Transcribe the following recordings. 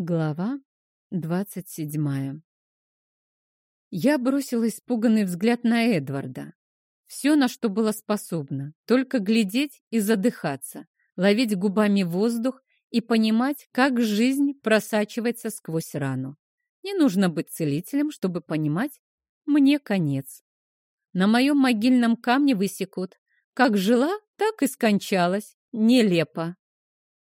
Глава двадцать седьмая Я бросила испуганный взгляд на Эдварда. Все, на что была способна, только глядеть и задыхаться, ловить губами воздух и понимать, как жизнь просачивается сквозь рану. Не нужно быть целителем, чтобы понимать, мне конец. На моем могильном камне высекут. Как жила, так и скончалась. Нелепо.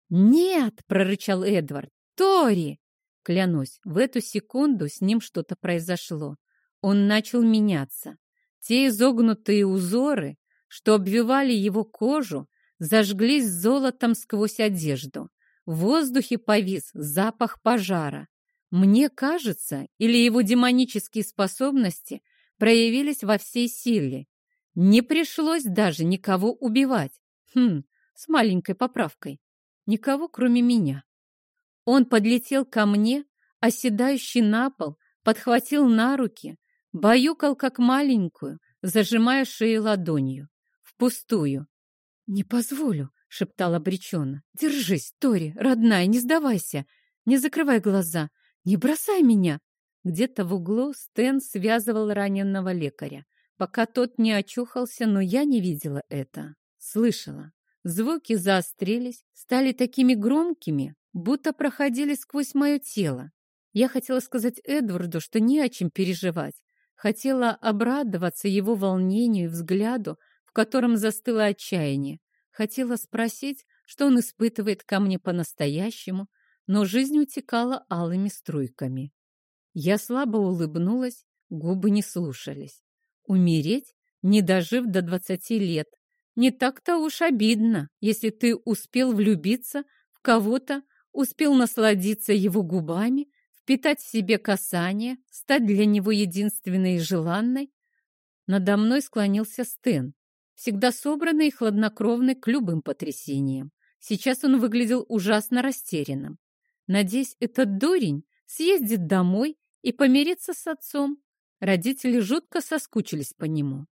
«Нет!» — прорычал Эдвард. Тори!» Клянусь, в эту секунду с ним что-то произошло. Он начал меняться. Те изогнутые узоры, что обвивали его кожу, зажглись золотом сквозь одежду. В воздухе повис запах пожара. Мне кажется, или его демонические способности проявились во всей силе. Не пришлось даже никого убивать. Хм, с маленькой поправкой. Никого, кроме меня. Он подлетел ко мне, оседающий на пол, подхватил на руки, баюкал как маленькую, зажимая шею ладонью. Впустую. «Не позволю», — шептал обреченно. «Держись, Тори, родная, не сдавайся. Не закрывай глаза. Не бросай меня». Где-то в углу Стэн связывал раненого лекаря, пока тот не очухался, но я не видела это. Слышала. Звуки заострились, стали такими громкими, будто проходили сквозь мое тело. Я хотела сказать Эдварду, что не о чем переживать. Хотела обрадоваться его волнению и взгляду, в котором застыло отчаяние. Хотела спросить, что он испытывает ко мне по-настоящему, но жизнь утекала алыми струйками. Я слабо улыбнулась, губы не слушались. Умереть, не дожив до двадцати лет, не так-то уж обидно, если ты успел влюбиться в кого-то, успел насладиться его губами, впитать в себе касание, стать для него единственной и желанной. Надо мной склонился Стэн, всегда собранный и хладнокровный к любым потрясениям. Сейчас он выглядел ужасно растерянным. Надеюсь, этот дурень съездит домой и помирится с отцом. Родители жутко соскучились по нему.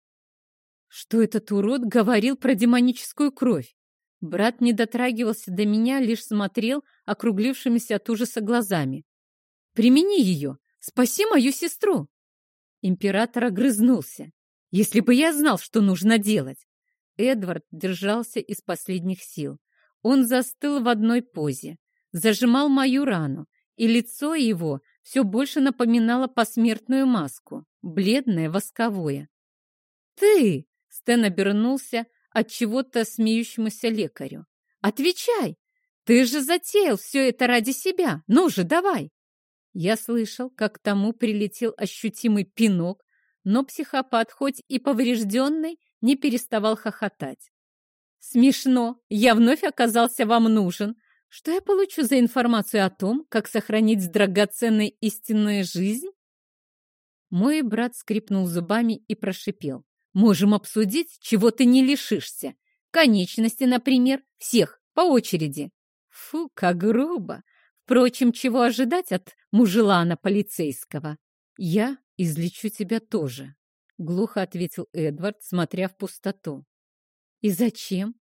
Что этот урод говорил про демоническую кровь? Брат не дотрагивался до меня, лишь смотрел округлившимися от ужаса глазами. «Примени ее! Спаси мою сестру!» Император огрызнулся. «Если бы я знал, что нужно делать!» Эдвард держался из последних сил. Он застыл в одной позе, зажимал мою рану, и лицо его все больше напоминало посмертную маску, бледное, восковое. «Ты!» — Стэн обернулся, от чего-то смеющемуся лекарю. «Отвечай! Ты же затеял все это ради себя! Ну же, давай!» Я слышал, как тому прилетел ощутимый пинок, но психопат, хоть и поврежденный, не переставал хохотать. «Смешно! Я вновь оказался вам нужен. Что я получу за информацию о том, как сохранить драгоценной истинную жизнь?» Мой брат скрипнул зубами и прошипел. Можем обсудить, чего ты не лишишься. Конечности, например, всех, по очереди. Фу, как грубо. Впрочем, чего ожидать от мужелана полицейского? Я излечу тебя тоже, глухо ответил Эдвард, смотря в пустоту. И зачем?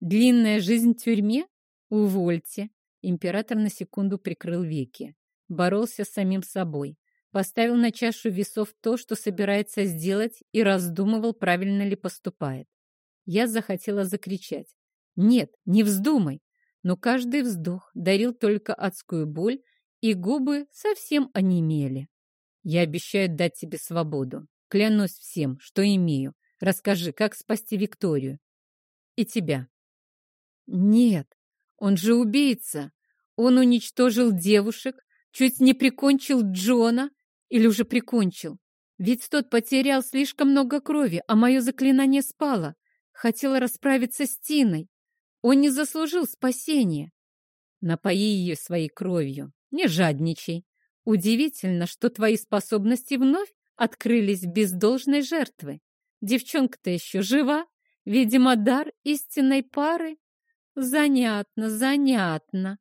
Длинная жизнь в тюрьме? Увольте. Император на секунду прикрыл веки. Боролся с самим собой поставил на чашу весов то, что собирается сделать, и раздумывал, правильно ли поступает. Я захотела закричать. «Нет, не вздумай!» Но каждый вздох дарил только адскую боль, и губы совсем онемели. «Я обещаю дать тебе свободу. Клянусь всем, что имею. Расскажи, как спасти Викторию. И тебя». «Нет, он же убийца. Он уничтожил девушек, чуть не прикончил Джона или уже прикончил? Ведь тот потерял слишком много крови, а мое заклинание спало. Хотела расправиться с Тиной. Он не заслужил спасения. Напои ее своей кровью. Не жадничай. Удивительно, что твои способности вновь открылись без должной жертвы. Девчонка-то еще жива. Видимо, дар истинной пары. Занятно, занятно.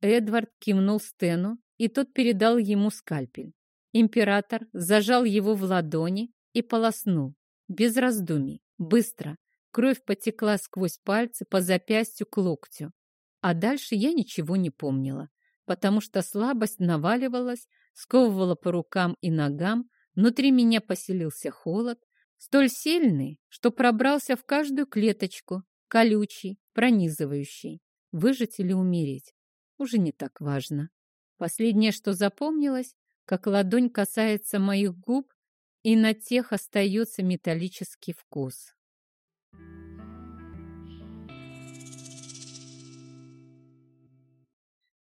Эдвард кивнул Стену, и тот передал ему скальпель. Император зажал его в ладони и полоснул, без раздумий, быстро. Кровь потекла сквозь пальцы по запястью к локтю. А дальше я ничего не помнила, потому что слабость наваливалась, сковывала по рукам и ногам, внутри меня поселился холод, столь сильный, что пробрался в каждую клеточку, колючий, пронизывающий. Выжить или умереть уже не так важно. Последнее, что запомнилось, как ладонь касается моих губ, и на тех остается металлический вкус.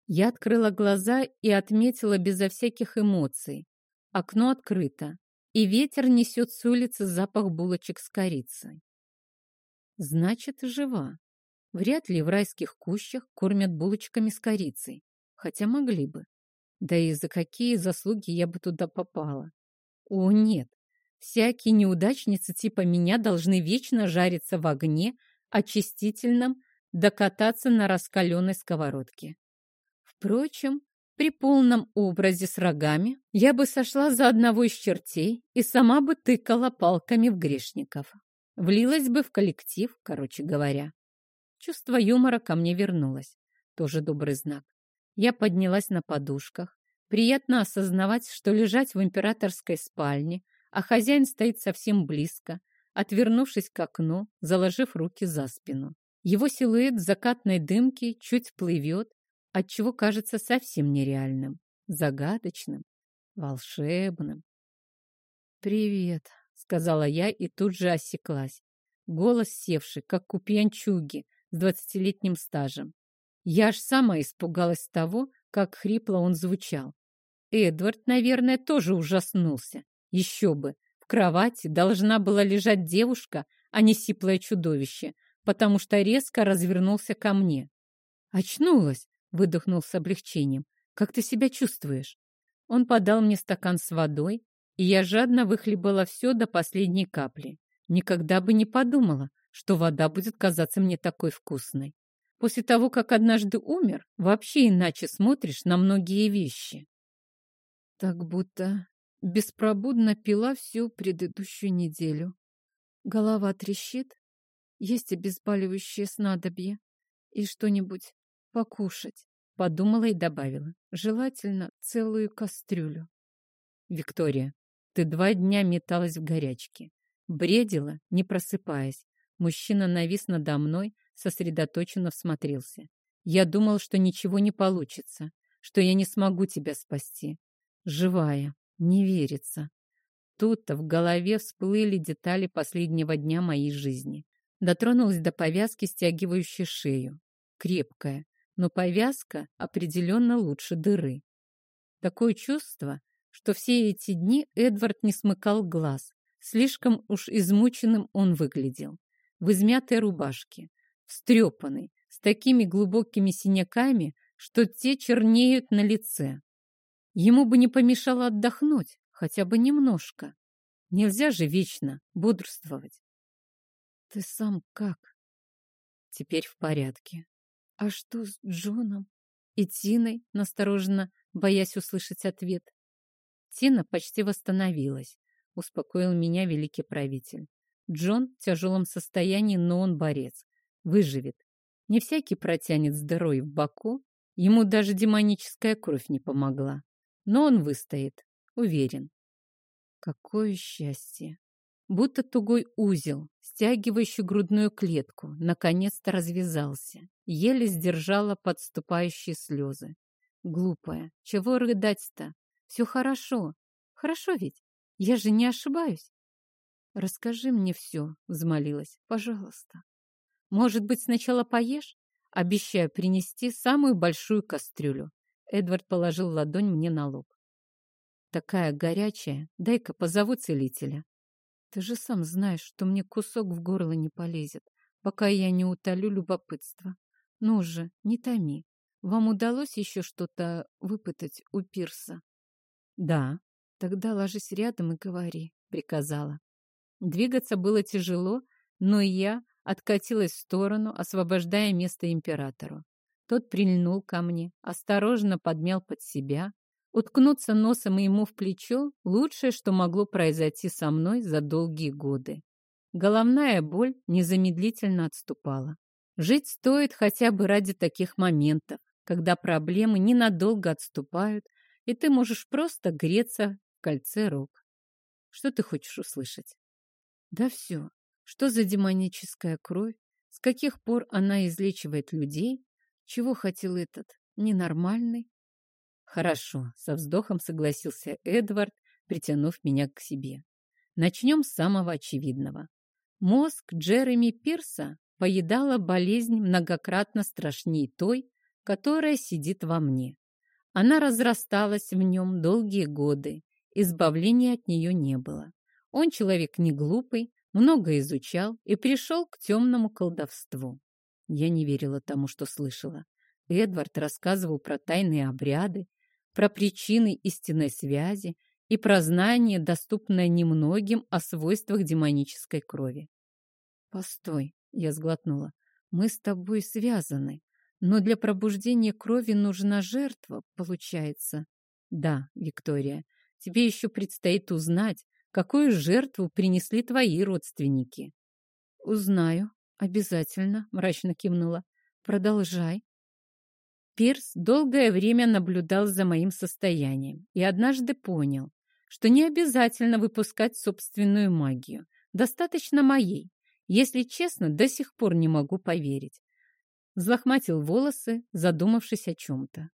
Я открыла глаза и отметила безо всяких эмоций. Окно открыто, и ветер несет с улицы запах булочек с корицей. Значит, жива. Вряд ли в райских кущах кормят булочками с корицей, хотя могли бы. Да и за какие заслуги я бы туда попала? О, нет, всякие неудачницы типа меня должны вечно жариться в огне, очистительном, докататься на раскаленной сковородке. Впрочем, при полном образе с рогами я бы сошла за одного из чертей и сама бы тыкала палками в грешников. Влилась бы в коллектив, короче говоря. Чувство юмора ко мне вернулось. Тоже добрый знак. Я поднялась на подушках. Приятно осознавать, что лежать в императорской спальне, а хозяин стоит совсем близко, отвернувшись к окну, заложив руки за спину. Его силуэт в закатной дымке чуть плывет, отчего кажется совсем нереальным, загадочным, волшебным. «Привет», — сказала я и тут же осеклась. Голос севший, как у пьянчуги с двадцатилетним стажем. Я аж сама испугалась того, как хрипло он звучал. Эдвард, наверное, тоже ужаснулся. Еще бы, в кровати должна была лежать девушка, а не сиплое чудовище, потому что резко развернулся ко мне. «Очнулась!» выдохнул с облегчением. «Как ты себя чувствуешь?» Он подал мне стакан с водой, и я жадно выхлебала все до последней капли. Никогда бы не подумала, что вода будет казаться мне такой вкусной. После того, как однажды умер, вообще иначе смотришь на многие вещи. Так будто беспробудно пила всю предыдущую неделю. Голова трещит, есть обезболивающее снадобье и что-нибудь покушать. Подумала и добавила. Желательно целую кастрюлю. Виктория, ты два дня металась в горячке. Бредила, не просыпаясь. Мужчина навис надо мной, сосредоточенно всмотрелся. Я думал, что ничего не получится, что я не смогу тебя спасти. Живая, не верится. Тут-то в голове всплыли детали последнего дня моей жизни. Дотронулась до повязки, стягивающей шею. Крепкая, но повязка определенно лучше дыры. Такое чувство, что все эти дни Эдвард не смыкал глаз. Слишком уж измученным он выглядел. В измятой рубашке, встрепанный, с такими глубокими синяками, что те чернеют на лице. Ему бы не помешало отдохнуть, хотя бы немножко. Нельзя же вечно бодрствовать. Ты сам как? Теперь в порядке. «А что с Джоном?» И Тиной, настороженно, боясь услышать ответ. Тина почти восстановилась, успокоил меня великий правитель. Джон в тяжелом состоянии, но он борец. Выживет. Не всякий протянет дырой в боку, ему даже демоническая кровь не помогла. Но он выстоит, уверен. Какое счастье! Будто тугой узел, стягивающий грудную клетку, наконец-то развязался. Еле сдержала подступающие слезы. Глупая, чего рыдать-то? Все хорошо. Хорошо ведь? Я же не ошибаюсь. Расскажи мне все, взмолилась, пожалуйста. Может быть, сначала поешь? Обещаю принести самую большую кастрюлю. Эдвард положил ладонь мне на лоб. Такая горячая, дай-ка позову целителя. Ты же сам знаешь, что мне кусок в горло не полезет, пока я не утолю любопытство. Ну же, не томи. Вам удалось еще что-то выпытать у пирса? Да. Тогда ложись рядом и говори, приказала. Двигаться было тяжело, но я откатилась в сторону, освобождая место императору. Тот прильнул ко мне, осторожно подмял под себя, Уткнуться носом ему в плечо – лучшее, что могло произойти со мной за долгие годы. Головная боль незамедлительно отступала. Жить стоит хотя бы ради таких моментов. когда проблемы ненадолго отступают, и ты можешь просто греться в кольце рук. Что ты хочешь услышать? Да все. Что за демоническая кровь? С каких пор она излечивает людей? Чего хотел этот ненормальный? Хорошо, со вздохом согласился Эдвард, притянув меня к себе. Начнем с самого очевидного. Мозг Джереми Пирса поедала болезнь многократно страшнее той, которая сидит во мне. Она разрасталась в нем долгие годы, избавления от нее не было. Он человек не глупый, много изучал и пришел к темному колдовству. Я не верила тому, что слышала. Эдвард рассказывал про тайные обряды, про причины истинной связи и про знание, доступное немногим о свойствах демонической крови. «Постой», — я сглотнула, — «мы с тобой связаны, но для пробуждения крови нужна жертва, получается». «Да, Виктория, тебе еще предстоит узнать, какую жертву принесли твои родственники». «Узнаю, обязательно», — мрачно кивнула. «Продолжай». Пирс долгое время наблюдал за моим состоянием и однажды понял, что не обязательно выпускать собственную магию. Достаточно моей. Если честно, до сих пор не могу поверить. Взлохматил волосы, задумавшись о чем-то.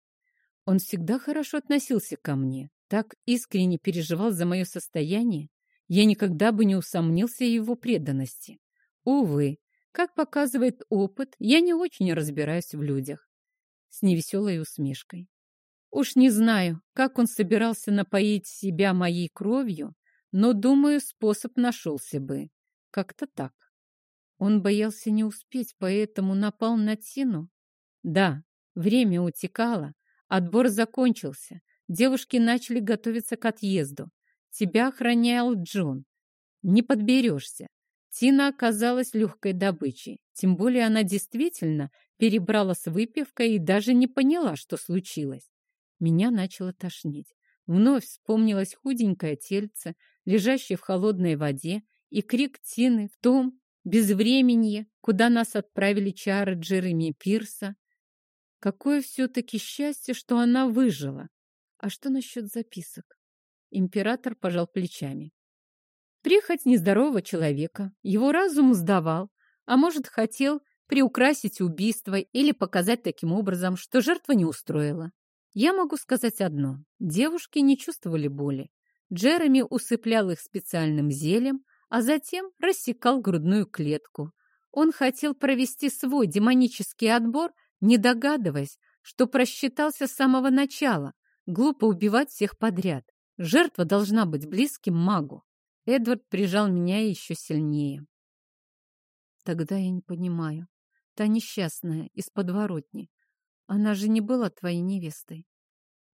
Он всегда хорошо относился ко мне, так искренне переживал за мое состояние, я никогда бы не усомнился в его преданности. Увы, как показывает опыт, я не очень разбираюсь в людях. С невеселой усмешкой. Уж не знаю, как он собирался напоить себя моей кровью, но, думаю, способ нашелся бы. Как-то так. Он боялся не успеть, поэтому напал на Тину? Да, время утекало, отбор закончился. Девушки начали готовиться к отъезду. Тебя охранял Джон. Не подберешься. Тина оказалась легкой добычей. Тем более она действительно перебрала с выпивкой и даже не поняла, что случилось. Меня начало тошнить. Вновь вспомнилось худенькое тельце, лежащее в холодной воде, и крик Тины в том безвременье, куда нас отправили чары Джереми Пирса. Какое все-таки счастье, что она выжила. А что насчет записок? Император пожал плечами. Прихоть нездорового человека. Его разум сдавал, а может, хотел приукрасить убийство или показать таким образом, что жертва не устроила. Я могу сказать одно. Девушки не чувствовали боли. Джереми усыплял их специальным зельем, а затем рассекал грудную клетку. Он хотел провести свой демонический отбор, не догадываясь, что просчитался с самого начала. Глупо убивать всех подряд. Жертва должна быть близким магу. Эдвард прижал меня еще сильнее. Тогда я не понимаю. Та несчастная из подворотни. Она же не была твоей невестой.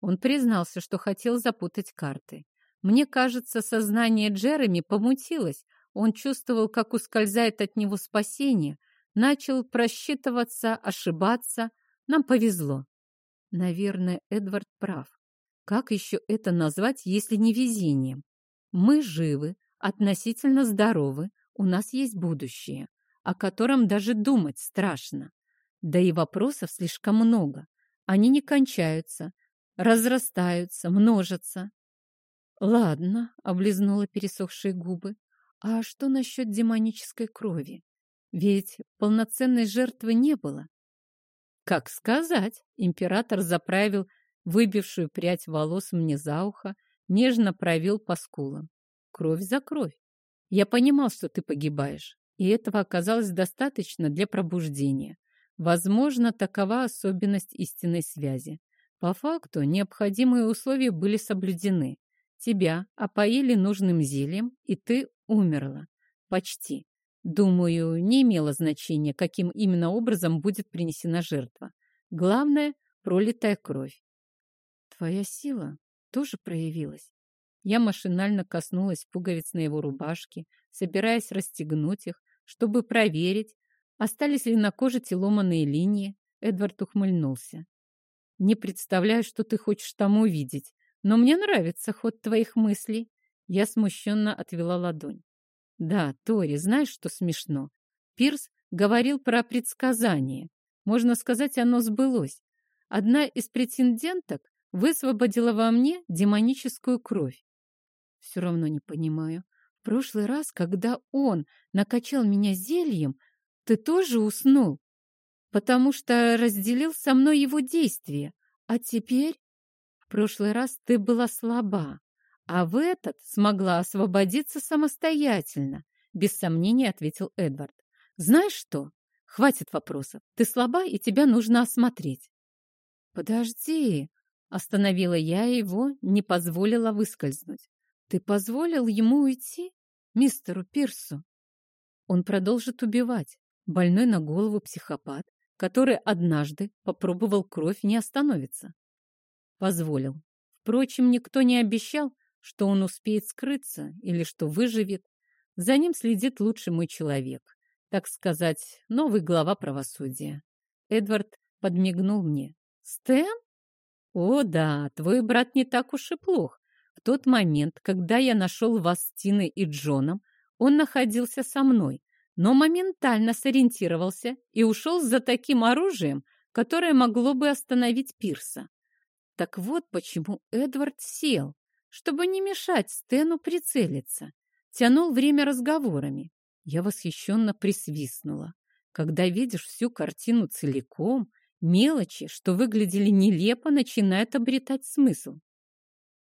Он признался, что хотел запутать карты. Мне кажется, сознание Джереми помутилось. Он чувствовал, как ускользает от него спасение. Начал просчитываться, ошибаться. Нам повезло. Наверное, Эдвард прав. Как еще это назвать, если не везением? Мы живы, относительно здоровы, у нас есть будущее, о котором даже думать страшно. Да и вопросов слишком много. Они не кончаются, разрастаются, множатся. Ладно, облизнула пересохшие губы. А что насчет демонической крови? Ведь полноценной жертвы не было. Как сказать? Император заправил выбившую прядь волос мне за ухо, нежно провел по скулам. Кровь за кровь. Я понимал, что ты погибаешь, и этого оказалось достаточно для пробуждения. Возможно, такова особенность истинной связи. По факту необходимые условия были соблюдены. Тебя опоили нужным зельем, и ты умерла. Почти. Думаю, не имело значения, каким именно образом будет принесена жертва. Главное – пролитая кровь. Твоя сила тоже проявилась. Я машинально коснулась пуговиц на его рубашке, собираясь расстегнуть их, чтобы проверить, остались ли на коже те ломаные линии. Эдвард ухмыльнулся. «Не представляю, что ты хочешь там увидеть, но мне нравится ход твоих мыслей». Я смущенно отвела ладонь. «Да, Тори, знаешь, что смешно? Пирс говорил про предсказание. Можно сказать, оно сбылось. одна из претенденток высвободила во мне демоническую кровь. Все равно не понимаю. В прошлый раз, когда он накачал меня зельем, ты тоже уснул, потому что разделил со мной его действия. А теперь... В прошлый раз ты была слаба, а в этот смогла освободиться самостоятельно, без сомнения ответил Эдвард. Знаешь что? Хватит вопросов. Ты слаба, и тебя нужно осмотреть. Подожди, остановила я его, не позволила выскользнуть. Ты позволил ему уйти, мистеру Пирсу? Он продолжит убивать. Больной на голову психопат, который однажды попробовал кровь, не остановится. Позволил. Впрочем, никто не обещал, что он успеет скрыться или что выживет. За ним следит лучший мой человек, так сказать, новый глава правосудия. Эдвард подмигнул мне. «Стэн? О, да, твой брат не так уж и плох. В тот момент, когда я нашел вас с Тиной и Джоном, он находился со мной, но моментально сориентировался и ушел за таким оружием, которое могло бы остановить Пирса. Так вот почему Эдвард сел, чтобы не мешать Стэну прицелиться. Тянул время разговорами. Я восхищенно присвистнула. Когда видишь всю картину целиком, мелочи, что выглядели нелепо, начинают обретать смысл.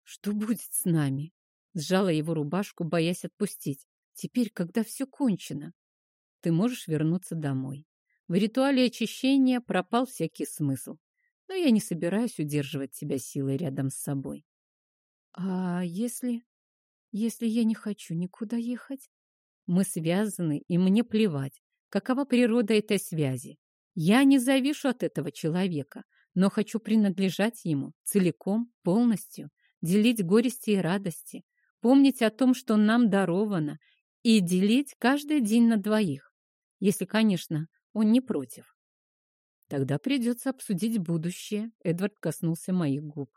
«Что будет с нами?» Сжала его рубашку, боясь отпустить. «Теперь, когда все кончено, ты можешь вернуться домой. В ритуале очищения пропал всякий смысл, но я не собираюсь удерживать тебя силой рядом с собой. А если... если я не хочу никуда ехать? Мы связаны, и мне плевать, какова природа этой связи. Я не завишу от этого человека, но хочу принадлежать ему целиком, полностью, делить горести и радости, помнить о том, что нам даровано, и делить каждый день на двоих, если, конечно, он не против. Тогда придется обсудить будущее. Эдвард коснулся моих губ.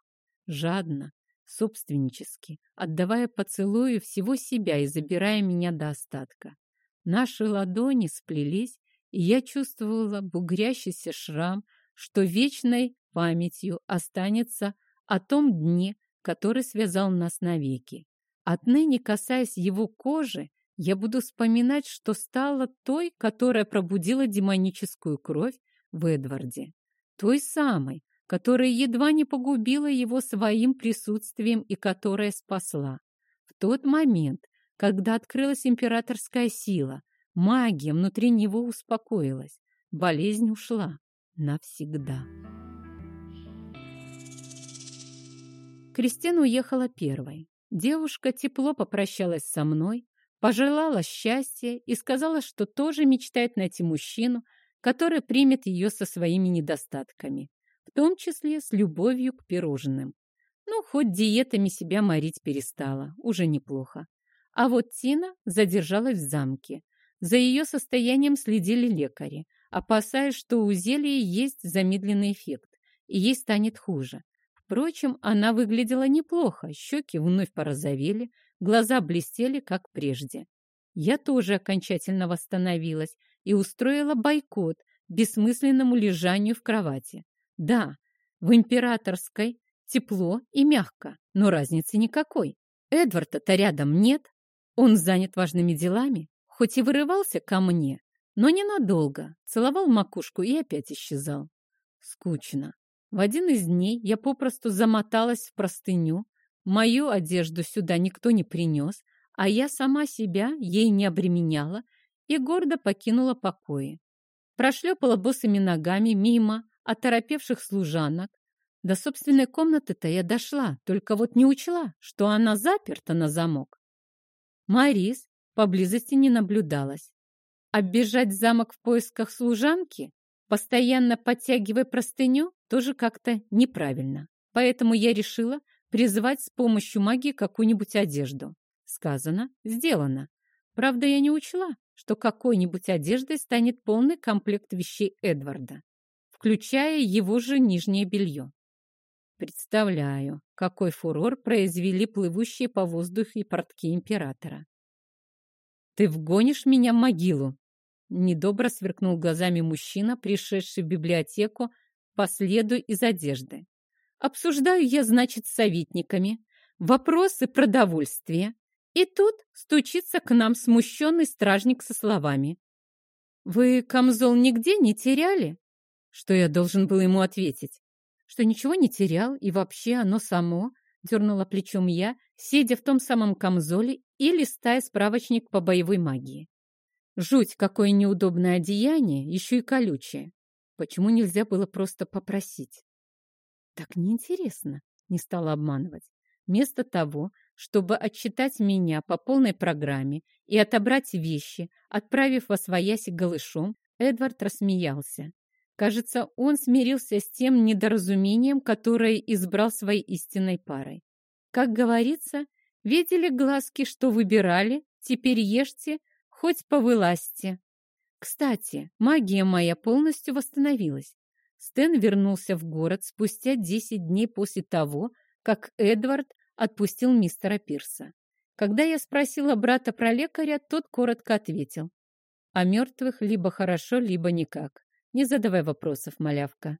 Жадно, собственнически, отдавая поцелую всего себя и забирая меня до остатка. Наши ладони сплелись, и я чувствовала бугрящийся шрам, что вечной памятью останется о том дне, который связал нас навеки. Отныне, касаясь его кожи, я буду вспоминать, что стала той, которая пробудила демоническую кровь в Эдварде. Той самой, которая едва не погубила его своим присутствием и которая спасла. В тот момент, когда открылась императорская сила, магия внутри него успокоилась, болезнь ушла навсегда. Кристина уехала первой. Девушка тепло попрощалась со мной, пожелала счастья и сказала, что тоже мечтает найти мужчину, который примет ее со своими недостатками в том числе с любовью к пирожным. Ну, хоть диетами себя морить перестала, уже неплохо. А вот Тина задержалась в замке. За ее состоянием следили лекари, опасаясь, что у зелья есть замедленный эффект, и ей станет хуже. Впрочем, она выглядела неплохо, щеки вновь порозовели, глаза блестели, как прежде. Я тоже окончательно восстановилась и устроила бойкот бессмысленному лежанию в кровати. Да, в императорской тепло и мягко, но разницы никакой. Эдварда-то рядом нет. Он занят важными делами, хоть и вырывался ко мне, но ненадолго, целовал макушку и опять исчезал. Скучно. В один из дней я попросту замоталась в простыню, мою одежду сюда никто не принес, а я сама себя ей не обременяла и гордо покинула покои. Прошлепала босыми ногами мимо оторопевших служанок. До собственной комнаты-то я дошла, только вот не учла, что она заперта на замок. Марис поблизости не наблюдалась. Оббежать замок в поисках служанки, постоянно подтягивая простыню, тоже как-то неправильно. Поэтому я решила призвать с помощью магии какую-нибудь одежду. Сказано, сделано. Правда, я не учла, что какой-нибудь одеждой станет полный комплект вещей Эдварда включая его же нижнее белье. Представляю, какой фурор произвели плывущие по воздуху портки императора. «Ты вгонишь меня в могилу!» Недобро сверкнул глазами мужчина, пришедший в библиотеку по следу из одежды. Обсуждаю я, значит, с советниками вопросы продовольствия. И тут стучится к нам смущенный стражник со словами. «Вы камзол нигде не теряли?» Что я должен был ему ответить? Что ничего не терял, и вообще оно само, дернула плечом я, сидя в том самом камзоле и листая справочник по боевой магии. Жуть, какое неудобное одеяние, еще и колючее. Почему нельзя было просто попросить? Так неинтересно, не стала обманывать. Вместо того, чтобы отчитать меня по полной программе и отобрать вещи, отправив во свояси голышом, Эдвард рассмеялся. Кажется, он смирился с тем недоразумением, которое избрал своей истинной парой. Как говорится, видели глазки, что выбирали, теперь ешьте, хоть повылазьте. Кстати, магия моя полностью восстановилась. Стэн вернулся в город спустя 10 дней после того, как Эдвард отпустил мистера Пирса. Когда я спросила брата про лекаря, тот коротко ответил. О мертвых либо хорошо, либо никак. Не задавай вопросов, малявка.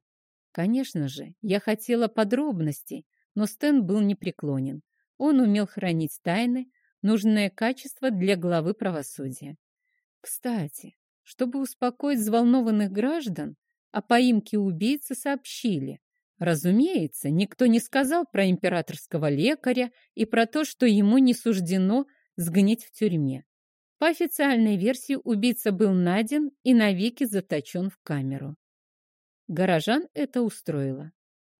Конечно же, я хотела подробностей, но Стэн был непреклонен. Он умел хранить тайны, нужное качество для главы правосудия. Кстати, чтобы успокоить взволнованных граждан, о поимке убийцы сообщили. Разумеется, никто не сказал про императорского лекаря и про то, что ему не суждено сгнить в тюрьме. По официальной версии убийца был найден и навеки заточен в камеру. Горожан это устроило.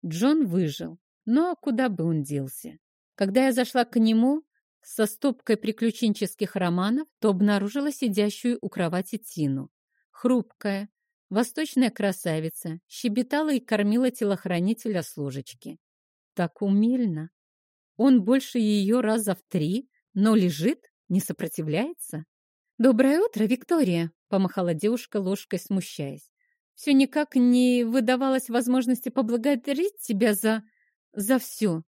Джон выжил, но куда бы он делся? Когда я зашла к нему со стопкой приключенческих романов, то обнаружила сидящую у кровати Тину. Хрупкая, Восточная красавица щебетала и кормила телохранителя с ложечки. Так умельно. Он больше ее раза в три, но лежит, не сопротивляется. «Доброе утро, Виктория!» — помахала девушка ложкой, смущаясь. «Все никак не выдавалось возможности поблагодарить тебя за... за все.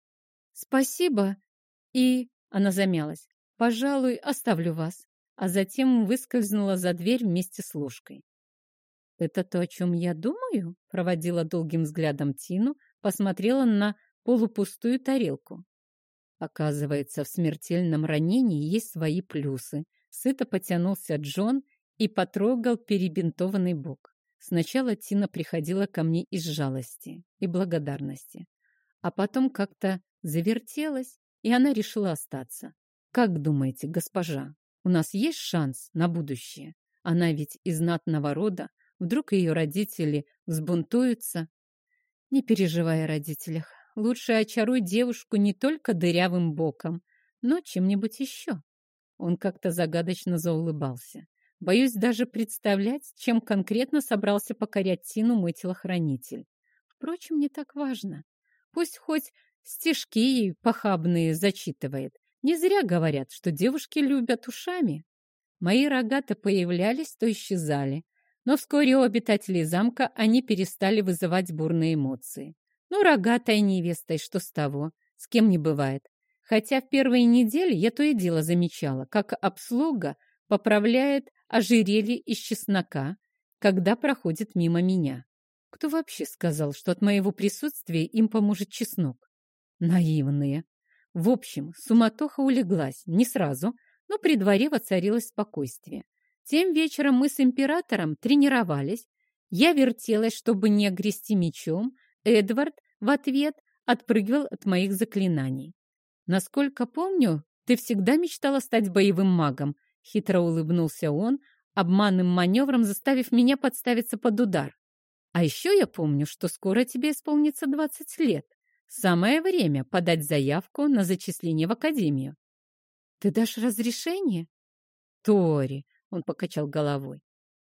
Спасибо!» И она замялась. «Пожалуй, оставлю вас». А затем выскользнула за дверь вместе с ложкой. «Это то, о чем я думаю?» Проводила долгим взглядом Тину, посмотрела на полупустую тарелку. Оказывается, в смертельном ранении есть свои плюсы. Сыто потянулся Джон и потрогал перебинтованный бок. Сначала Тина приходила ко мне из жалости и благодарности, а потом как-то завертелась, и она решила остаться. Как думаете, госпожа, у нас есть шанс на будущее? Она ведь из знатного рода, Вдруг ее родители взбунтуются? Не переживай о родителях. Лучше очаруй девушку не только дырявым боком, но чем-нибудь еще. Он как-то загадочно заулыбался. Боюсь даже представлять, чем конкретно собрался покорять Тину мой телохранитель. Впрочем, не так важно. Пусть хоть стишки ей похабные зачитывает. Не зря говорят, что девушки любят ушами. Мои рога-то появлялись, то исчезали. Но вскоре у обитателей замка они перестали вызывать бурные эмоции. Ну, рогатая невеста, и что с того? С кем не бывает. Хотя в первые недели я то и дело замечала, как обслуга поправляет ожерелье из чеснока, когда проходит мимо меня. Кто вообще сказал, что от моего присутствия им поможет чеснок? Наивные. В общем, суматоха улеглась, не сразу, но при дворе воцарилось спокойствие. Тем вечером мы с императором тренировались. Я вертелась, чтобы не огрести мечом. Эдвард в ответ отпрыгивал от моих заклинаний. «Насколько помню, ты всегда мечтала стать боевым магом», — хитро улыбнулся он, обманным маневром заставив меня подставиться под удар. «А еще я помню, что скоро тебе исполнится 20 лет. Самое время подать заявку на зачисление в академию». «Ты дашь разрешение?» «Тори, он покачал головой.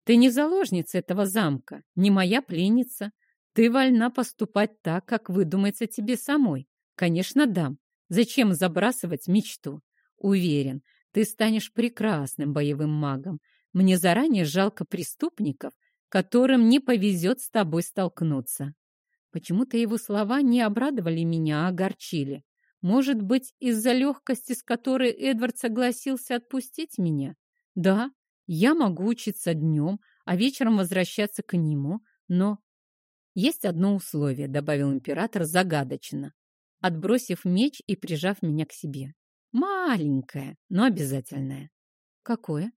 Ты не заложница этого замка, не моя пленница. Ты вольна поступать так, как выдумается тебе самой. Конечно, дам. Зачем забрасывать мечту? Уверен, ты станешь прекрасным боевым магом. Мне заранее жалко преступников, которым не повезет с тобой столкнуться. Почему-то его слова не обрадовали меня, а огорчили. Может быть, из-за легкости, с которой Эдвард согласился отпустить меня? Да, я могу учиться днем, а вечером возвращаться к нему, но... Есть одно условие, добавил император загадочно, отбросив меч и прижав меня к себе. Маленькое, но обязательное. Какое?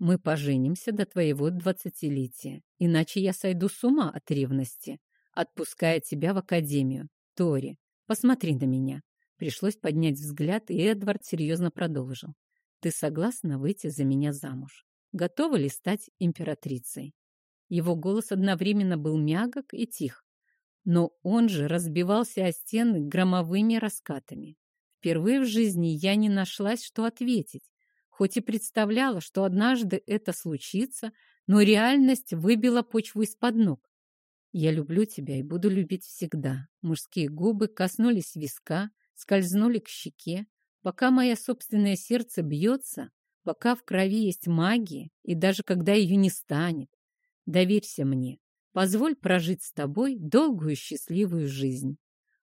Мы поженимся до твоего двадцатилетия, иначе я сойду с ума от ревности, отпуская тебя в академию. Тори, посмотри на меня. Пришлось поднять взгляд, и Эдвард серьезно продолжил. Ты согласна выйти за меня замуж? Готова ли стать императрицей? Его голос одновременно был мягок и тих, но он же разбивался о стены громовыми раскатами. Впервые в жизни я не нашлась, что ответить, хоть и представляла, что однажды это случится, но реальность выбила почву из-под ног. «Я люблю тебя и буду любить всегда». Мужские губы коснулись виска, скользнули к щеке. Пока мое собственное сердце бьется, пока в крови есть магия, и даже когда ее не станет, доверься мне. Позволь прожить с тобой долгую счастливую жизнь.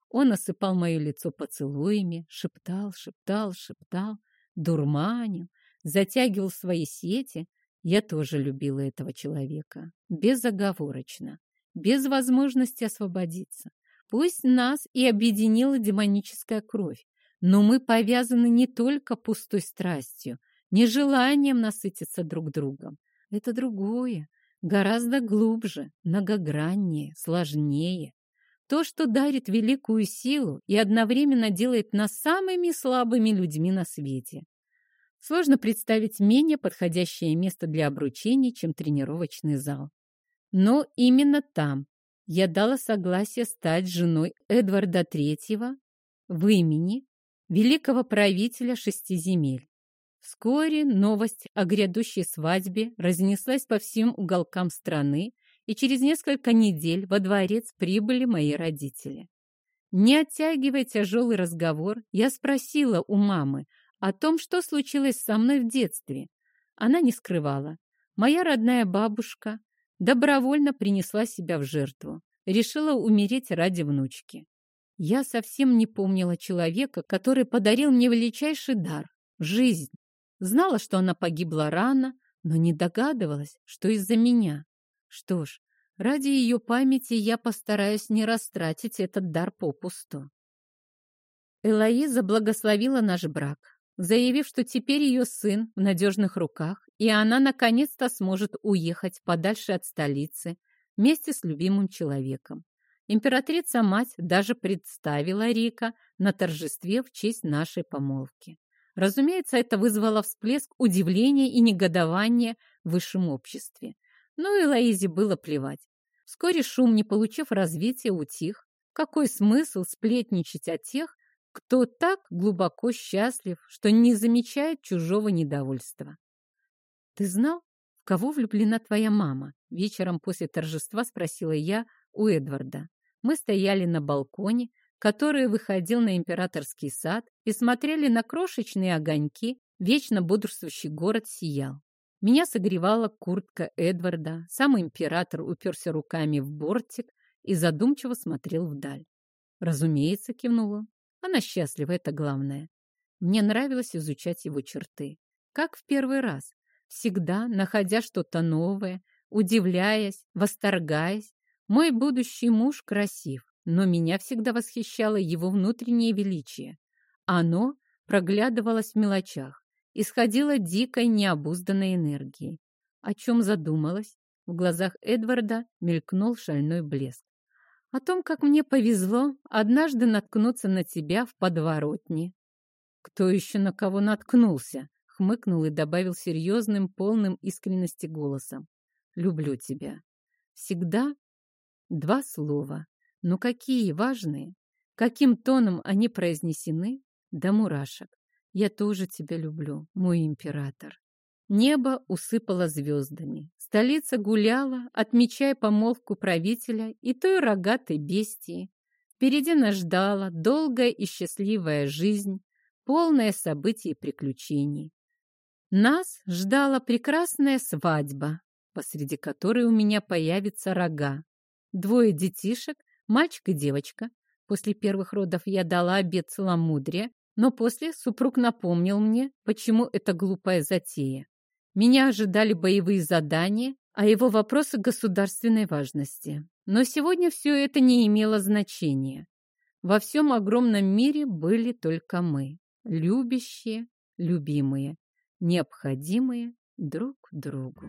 Он осыпал мое лицо поцелуями, шептал, шептал, шептал, дурманил, затягивал свои сети. Я тоже любила этого человека, безоговорочно, без возможности освободиться. Пусть нас и объединила демоническая кровь, но мы повязаны не только пустой страстью, нежеланием насытиться друг другом. Это другое, гораздо глубже, многограннее, сложнее. То, что дарит великую силу и одновременно делает нас самыми слабыми людьми на свете. Сложно представить менее подходящее место для обручения, чем тренировочный зал. Но именно там я дала согласие стать женой Эдварда III в имени великого правителя шести земель. Вскоре новость о грядущей свадьбе разнеслась по всем уголкам страны, и через несколько недель во дворец прибыли мои родители. Не оттягивая тяжелый разговор, я спросила у мамы о том, что случилось со мной в детстве. Она не скрывала. Моя родная бабушка добровольно принесла себя в жертву, решила умереть ради внучки. Я совсем не помнила человека, который подарил мне величайший дар — жизнь. Знала, что она погибла рано, но не догадывалась, что из-за меня. Что ж, ради ее памяти я постараюсь не растратить этот дар попусту. Элоиза благословила наш брак, заявив, что теперь ее сын в надежных руках, и она наконец-то сможет уехать подальше от столицы вместе с любимым человеком. Императрица-мать даже представила Рика на торжестве в честь нашей помолвки. Разумеется, это вызвало всплеск удивления и негодования в высшем обществе. Но и Лоизе было плевать. Вскоре шум, не получив развития, утих. Какой смысл сплетничать о тех, кто так глубоко счастлив, что не замечает чужого недовольства? «Ты знал, в кого влюблена твоя мама?» Вечером после торжества спросила я у Эдварда. Мы стояли на балконе, который выходил на императорский сад, и смотрели на крошечные огоньки, вечно бодрствующий город сиял. Меня согревала куртка Эдварда, сам император уперся руками в бортик и задумчиво смотрел вдаль. Разумеется, кивнула. Она счастлива, это главное. Мне нравилось изучать его черты. Как в первый раз. Всегда, находя что-то новое, удивляясь, восторгаясь, мой будущий муж красив, но меня всегда восхищало его внутреннее величие. Оно проглядывалось в мелочах, исходило дикой необузданной энергией. О чем задумалась? В глазах Эдварда мелькнул шальной блеск. О том, как мне повезло однажды наткнуться на тебя в подворотне. Кто еще на кого наткнулся? Хмыкнул и добавил серьезным, полным искренности голосом. Люблю тебя. Всегда два слова, но какие важные! Каким тоном они произнесены? До мурашек. Я тоже тебя люблю, мой император. Небо усыпало звездами. Столица гуляла, отмечая помолвку правителя и той рогатой бестии. Впереди нас ждала долгая и счастливая жизнь, полная событий и приключений. Нас ждала прекрасная свадьба, посреди которой у меня появится рога. Двое детишек Мальчик и девочка. После первых родов я дала обет целомудрия, но после супруг напомнил мне, почему это глупая затея. Меня ожидали боевые задания, а его вопросы государственной важности. Но сегодня все это не имело значения. Во всем огромном мире были только мы, любящие, любимые, необходимые друг другу.